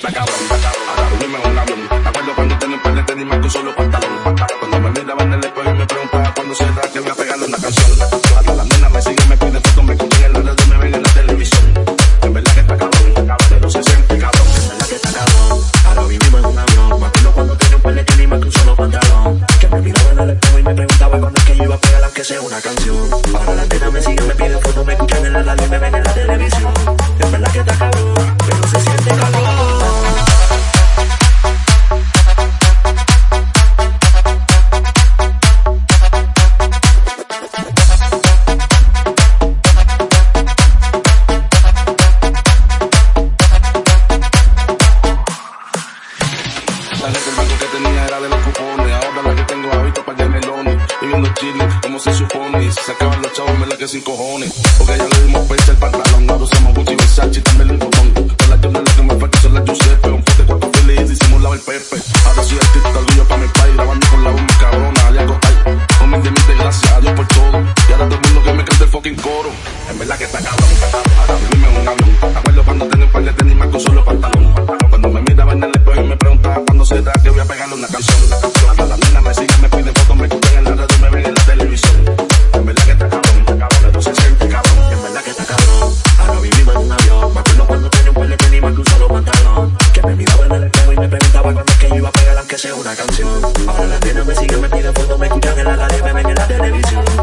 cabrón. Ahora vivimos en un avión. Me acuerdo cuando tenía un par de tenis más que un solo pantalón. Cuando me miraba en el espejo y me preguntaba cuándo será que voy a pegarle una canción. Ahora las nenas me siguen, me piden fotos, me escuchan en la radio, me ven en la televisión. En verdad que está cabrón, pero se siente cabrón. En verdad que está cabrón. Ahora vivimos en un avión. Me acuerdo cuando tenía un par de más que un solo pantalón. Que me miraba en el espejo y me preguntaba cuándo es que yo iba a pegar aunque sea una canción. Se supone. Si se acaban los chavos, me la que sin cojones. Porque ya le dimos pecha al pantalón. Ahora usamos Gucci, Versace y también el botón. Con la Jordan la que me falta son las Giuseppe. Un pote cuatro feliz y simulaba el Pepe. Ahora soy artista, orgullo para mi país. Grabando con la muy cabrona. Hago ay. Humildemente, gracias a Dios por todo. Y ahora todo el mundo que me canta el fucking coro. En verdad que está cabrón. Ahora en un avión. Acuerdo cuando tenía un par de tenis más un solo pantalón. Cuando me miraba en el espejo y me preguntaba cuándo será que voy a pegarle una canción. que sea una canción. Ahora la tienen, me siguen, me piden fotos, me escuchan en la radio, me ven en la televisión.